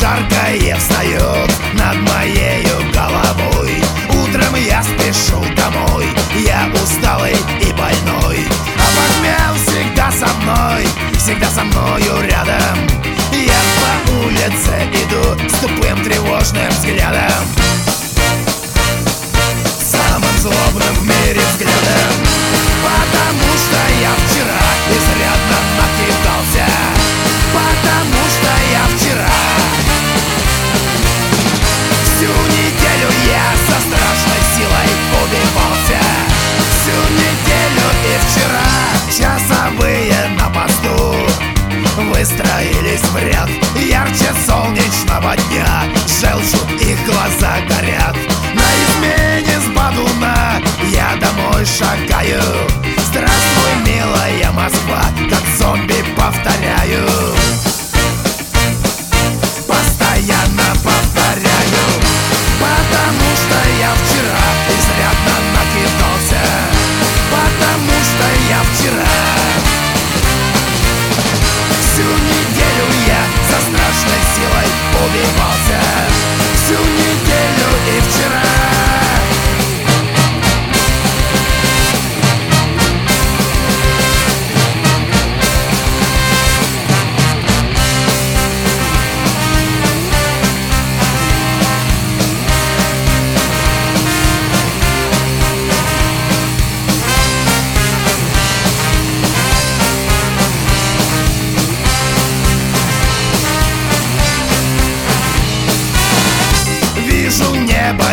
жаркое встает над моею головой. Утром я спешу домой, я усталый и больной всегда со мною рядом. Я по улице иду с тупым тревожным взглядом. Самым злобным в мире взглядом. Потому что я вчера изрядно накидался. Потому что я вчера. Всю неделю я со страшной Выстроились в ряд ярче солнечного дня Желчью их глаза горят. На измене с Бадуна я домой шагаю. Здравствуй, милая Москва, как зомби повторяю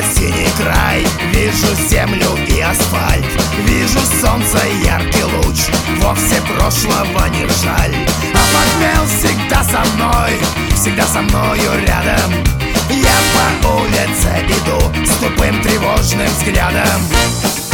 синий край. Вижу землю и асфальт Вижу солнце, яркий луч. Вовсе прошлого не жаль. А похмел всегда со мной Всегда со мною рядом. Я по улице иду С тупым тревожным взглядом